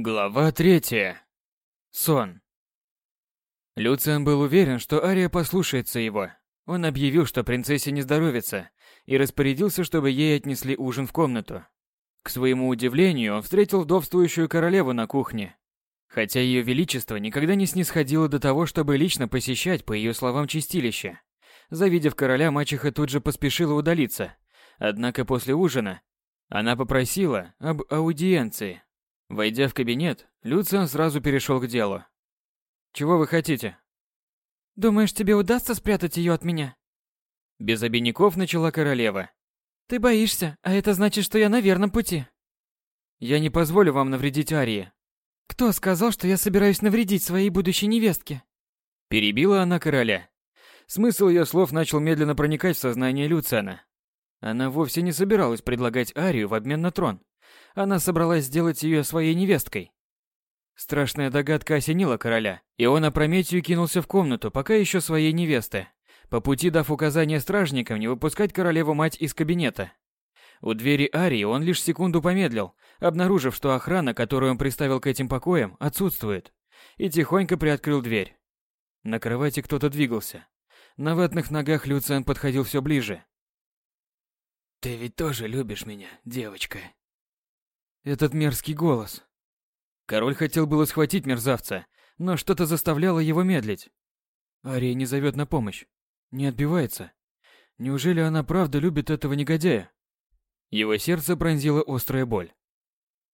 Глава третья. Сон. Люциан был уверен, что Ария послушается его. Он объявил, что принцессе не здоровится, и распорядился, чтобы ей отнесли ужин в комнату. К своему удивлению, он встретил вдовствующую королеву на кухне. Хотя ее величество никогда не снисходило до того, чтобы лично посещать, по ее словам, чистилище. Завидев короля, мачеха тут же поспешила удалиться. Однако после ужина она попросила об аудиенции. Войдя в кабинет, Люциан сразу перешел к делу. «Чего вы хотите?» «Думаешь, тебе удастся спрятать ее от меня?» Без обиняков начала королева. «Ты боишься, а это значит, что я на верном пути». «Я не позволю вам навредить Арии». «Кто сказал, что я собираюсь навредить своей будущей невестке?» Перебила она короля. Смысл ее слов начал медленно проникать в сознание Люциана. Она вовсе не собиралась предлагать Арию в обмен на трон. Она собралась сделать ее своей невесткой. Страшная догадка осенила короля, и он опрометью кинулся в комнату, пока еще своей невесты, по пути дав указание стражникам не выпускать королеву-мать из кабинета. У двери Арии он лишь секунду помедлил, обнаружив, что охрана, которую он приставил к этим покоям, отсутствует, и тихонько приоткрыл дверь. На кровати кто-то двигался. На ватных ногах Люциан подходил все ближе. «Ты ведь тоже любишь меня, девочка?» Этот мерзкий голос. Король хотел было схватить мерзавца, но что-то заставляло его медлить. Ария не зовет на помощь, не отбивается. Неужели она правда любит этого негодяя? Его сердце пронзила острая боль.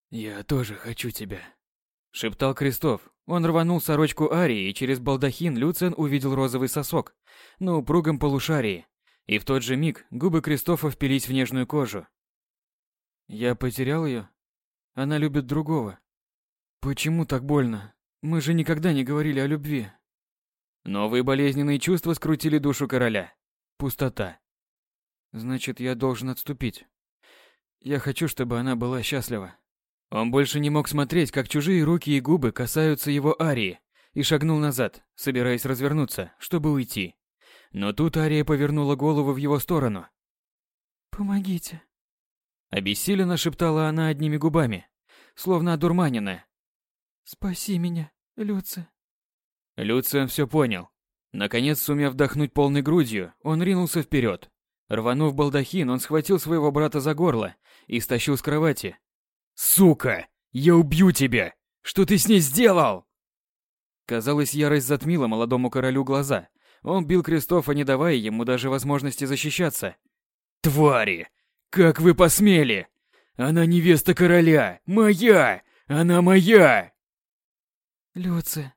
«Я тоже хочу тебя», — шептал Крестов. Он рванул сорочку Арии, и через балдахин Люциан увидел розовый сосок на упругом полушарии. И в тот же миг губы Кристофа впились в нежную кожу. Я потерял ее? Она любит другого. Почему так больно? Мы же никогда не говорили о любви. Новые болезненные чувства скрутили душу короля. Пустота. Значит, я должен отступить. Я хочу, чтобы она была счастлива. Он больше не мог смотреть, как чужие руки и губы касаются его Арии, и шагнул назад, собираясь развернуться, чтобы уйти. Но тут Ария повернула голову в его сторону. «Помогите», Обессиленно шептала она одними губами, словно одурманенная. «Спаси меня, Люци». Люциан все понял. Наконец, сумев вдохнуть полной грудью, он ринулся вперед. Рванув балдахин, он схватил своего брата за горло и стащил с кровати. «Сука! Я убью тебя! Что ты с ней сделал?» Казалось, ярость затмила молодому королю глаза. Он бил Кристофа, не давая ему даже возможности защищаться. «Твари! Как вы посмели? Она невеста короля! Моя! Она моя!» «Люци!»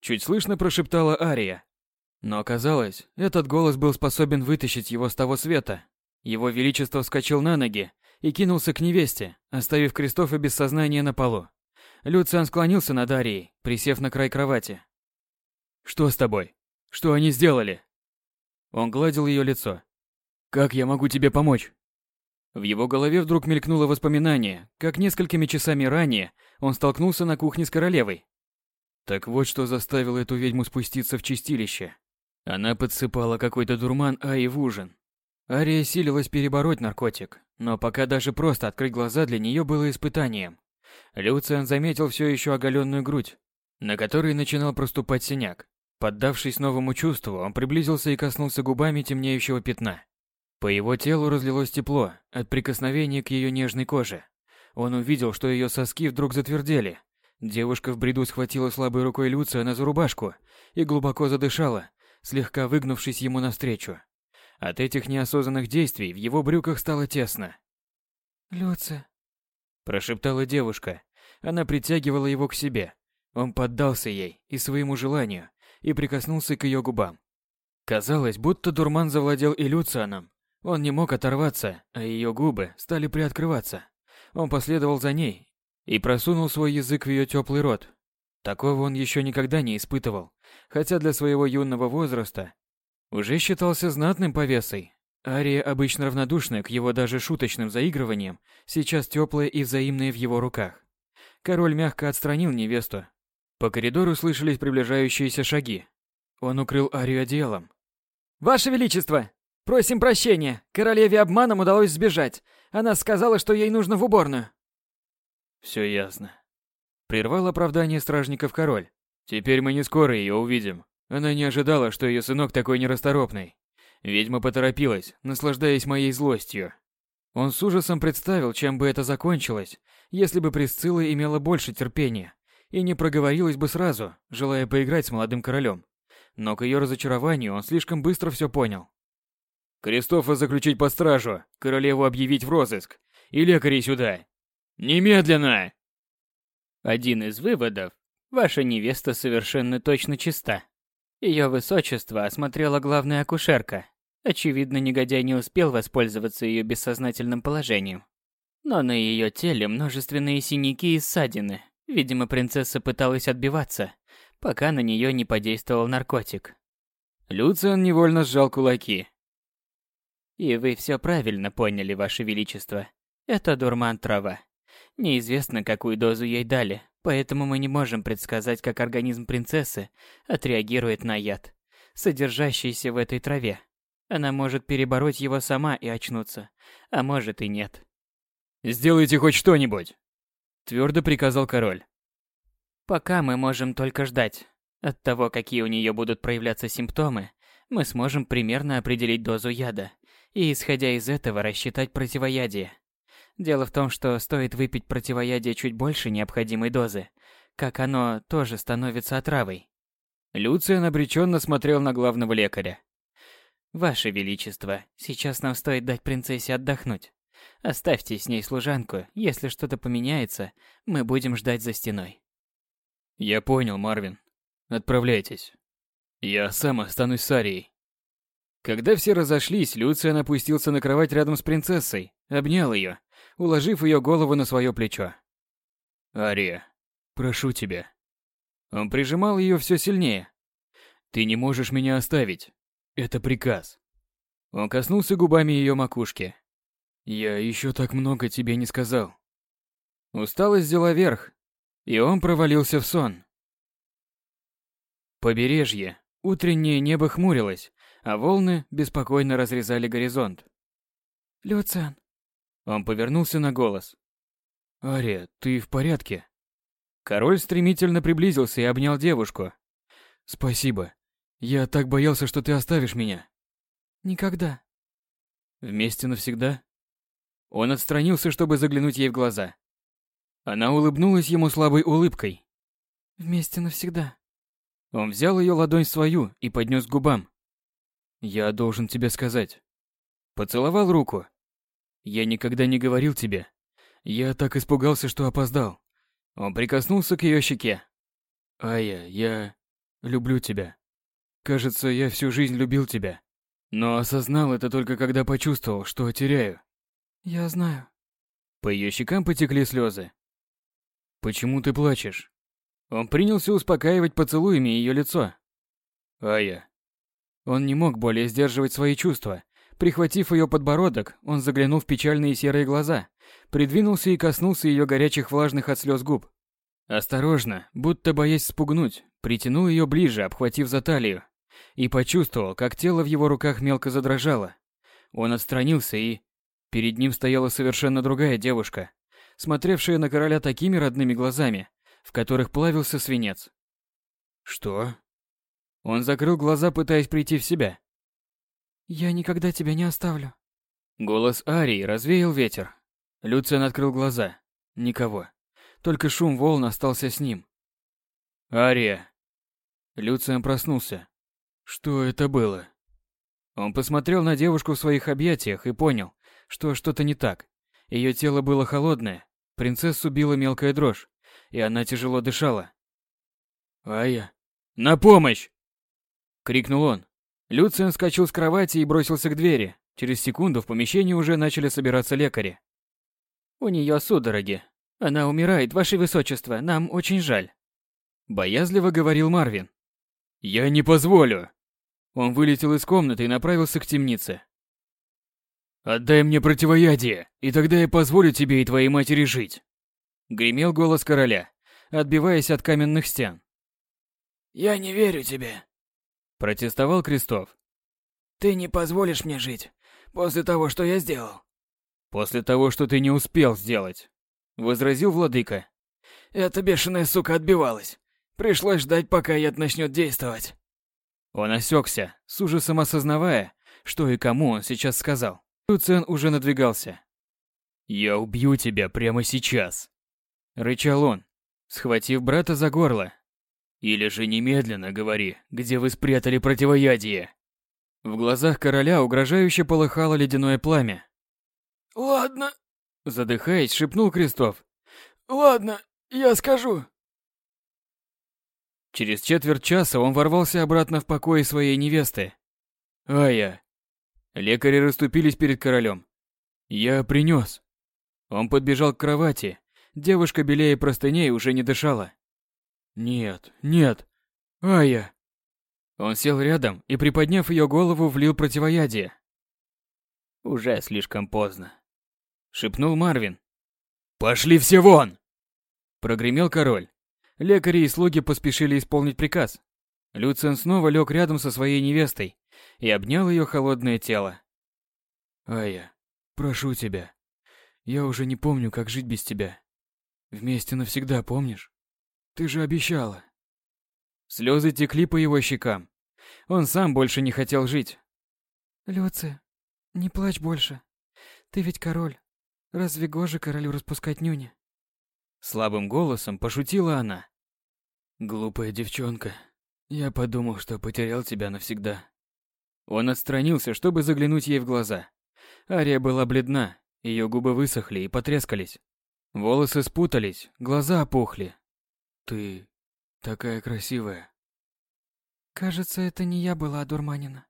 Чуть слышно прошептала Ария. Но оказалось, этот голос был способен вытащить его с того света. Его Величество вскочил на ноги и кинулся к невесте, оставив Кристофа без сознания на полу. Люциан склонился над Арией, присев на край кровати. «Что с тобой? Что они сделали?» Он гладил ее лицо. «Как я могу тебе помочь?» В его голове вдруг мелькнуло воспоминание, как несколькими часами ранее он столкнулся на кухне с королевой. Так вот что заставило эту ведьму спуститься в чистилище. Она подсыпала какой-то дурман Аи в ужин. Ария силилась перебороть наркотик, но пока даже просто открыть глаза для нее было испытанием. Люциан заметил все еще оголенную грудь, на которой начинал проступать синяк. Поддавшись новому чувству, он приблизился и коснулся губами темнеющего пятна. По его телу разлилось тепло от прикосновения к ее нежной коже. Он увидел, что ее соски вдруг затвердели. Девушка в бреду схватила слабой рукой Люциана за рубашку и глубоко задышала, слегка выгнувшись ему навстречу. От этих неосознанных действий в его брюках стало тесно. «Люци», – прошептала девушка. Она притягивала его к себе. Он поддался ей и своему желанию и прикоснулся к ее губам. Казалось, будто дурман завладел и Люцианом, он не мог оторваться, а ее губы стали приоткрываться. Он последовал за ней и просунул свой язык в ее теплый рот. Такого он еще никогда не испытывал, хотя для своего юного возраста уже считался знатным повесой. Ария, обычно равнодушная к его даже шуточным заигрываниям, сейчас теплая и взаимная в его руках. Король мягко отстранил невесту. По коридору слышались приближающиеся шаги. Он укрыл Арию одеялом. «Ваше Величество!» Просим прощения. Королеве обманом удалось сбежать. Она сказала, что ей нужно в уборную. Все ясно. Прервал оправдание стражников король. Теперь мы не скоро ее увидим. Она не ожидала, что ее сынок такой нерасторопный. Ведьма поторопилась, наслаждаясь моей злостью. Он с ужасом представил, чем бы это закончилось, если бы Присцилла имела больше терпения и не проговорилась бы сразу, желая поиграть с молодым королем. Но к ее разочарованию он слишком быстро все понял. Кристофа заключить под стражу, королеву объявить в розыск и лекарей сюда. Немедленно! Один из выводов. Ваша невеста совершенно точно чиста. Ее высочество осмотрела главная акушерка. Очевидно, негодяй не успел воспользоваться ее бессознательным положением. Но на ее теле множественные синяки и ссадины. Видимо, принцесса пыталась отбиваться, пока на нее не подействовал наркотик. Люциан невольно сжал кулаки. И вы все правильно поняли, Ваше Величество. Это дурман трава. Неизвестно, какую дозу ей дали, поэтому мы не можем предсказать, как организм принцессы отреагирует на яд, содержащийся в этой траве. Она может перебороть его сама и очнуться, а может и нет. «Сделайте хоть что-нибудь!» – твердо приказал король. «Пока мы можем только ждать. От того, какие у нее будут проявляться симптомы, мы сможем примерно определить дозу яда и, исходя из этого, рассчитать противоядие. Дело в том, что стоит выпить противоядие чуть больше необходимой дозы, как оно тоже становится отравой. Люциан обреченно смотрел на главного лекаря. «Ваше Величество, сейчас нам стоит дать принцессе отдохнуть. Оставьте с ней служанку, если что-то поменяется, мы будем ждать за стеной». «Я понял, Марвин. Отправляйтесь. Я сам останусь с Арией». Когда все разошлись, Люциан опустился на кровать рядом с принцессой, обнял ее уложив ее голову на свое плечо. «Ария, прошу тебя». Он прижимал ее все сильнее. «Ты не можешь меня оставить. Это приказ». Он коснулся губами ее макушки. «Я еще так много тебе не сказал». Усталость взяла верх, и он провалился в сон. Побережье. Утреннее небо хмурилось, а волны беспокойно разрезали горизонт. «Люциан, он повернулся на голос. «Ария, ты в порядке?» Король стремительно приблизился и обнял девушку. «Спасибо. Я так боялся, что ты оставишь меня». «Никогда». «Вместе навсегда?» Он отстранился, чтобы заглянуть ей в глаза. Она улыбнулась ему слабой улыбкой. «Вместе навсегда». Он взял ее ладонь свою и поднес к губам. «Я должен тебе сказать». Поцеловал руку. Я никогда не говорил тебе. Я так испугался, что опоздал. Он прикоснулся к ее щеке. Ая, я люблю тебя. Кажется, я всю жизнь любил тебя. Но осознал это только когда почувствовал, что теряю. Я знаю. По ее щекам потекли слезы. Почему ты плачешь? Он принялся успокаивать поцелуями ее лицо. Ая. Он не мог более сдерживать свои чувства Прихватив ее подбородок, он заглянул в печальные серые глаза, придвинулся и коснулся ее горячих влажных от слез губ. Осторожно, будто боясь спугнуть, притянул ее ближе, обхватив за талию, и почувствовал, как тело в его руках мелко задрожало. Он отстранился и... Перед ним стояла совершенно другая девушка, смотревшая на короля такими родными глазами, в которых плавился свинец. «Что?» Он закрыл глаза, пытаясь прийти в себя. Я никогда тебя не оставлю. Голос Арии развеял ветер. Люциан открыл глаза. Никого. Только шум волн остался с ним. Ария. Люциан проснулся. Что это было? Он посмотрел на девушку в своих объятиях и понял, что что-то не так. Ее тело было холодное, принцессу била мелкая дрожь, и она тяжело дышала. «Ая, на помощь!» — крикнул он. Люциан вскочил с кровати и бросился к двери. Через секунду в помещении уже начали собираться лекари. «У нее судороги. Она умирает, ваше высочество, нам очень жаль». Боязливо говорил Марвин. «Я не позволю!» Он вылетел из комнаты и направился к темнице. «Отдай мне противоядие, и тогда я позволю тебе и твоей матери жить!» Гремел голос короля, отбиваясь от каменных стен. «Я не верю тебе», Протестовал Крестов. Ты не позволишь мне жить после того, что я сделал. После того, что ты не успел сделать, возразил владыка. Эта бешеная сука отбивалась. Пришлось ждать, пока яд начнет действовать. Он осекся, с ужасом осознавая, что и кому он сейчас сказал. Люциан уже надвигался. «Я убью тебя прямо сейчас!» Рычал он, схватив брата за горло. «Или же немедленно говори, где вы спрятали противоядие!» В глазах короля угрожающе полыхало ледяное пламя. «Ладно», — задыхаясь, шепнул Крестов. «Ладно, я скажу». Через четверть часа он ворвался обратно в покои своей невесты. «Ая!» Лекари расступились перед королем. «Я принес». Он подбежал к кровати. Девушка белее простыней уже не дышала. «Нет, нет! Ая!» Он сел рядом и, приподняв ее голову, влил противоядие. «Уже слишком поздно», — шепнул Марвин. «Пошли все вон!» Прогремел король. Лекари и слуги поспешили исполнить приказ. Люциан снова лег рядом со своей невестой и обнял ее холодное тело. «Ая, прошу тебя, я уже не помню, как жить без тебя. Вместе навсегда, помнишь? Ты же обещала». Слезы текли по его щекам. Он сам больше не хотел жить. «Люция, не плачь больше. Ты ведь король. Разве гоже королю распускать нюни?» Слабым голосом пошутила она. «Глупая девчонка. Я подумал, что потерял тебя навсегда». Он отстранился, чтобы заглянуть ей в глаза. Ария была бледна, ее губы высохли и потрескались. Волосы спутались, глаза опухли. «Ты такая красивая». «Кажется, это не я была одурманена».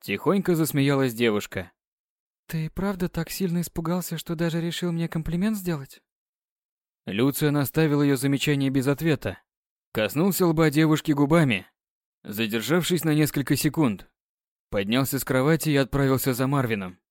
Тихонько засмеялась девушка. «Ты правда так сильно испугался, что даже решил мне комплимент сделать?» Люция наставил ее замечание без ответа. Коснулся лба девушки губами, задержавшись на несколько секунд. Поднялся с кровати и отправился за Марвином.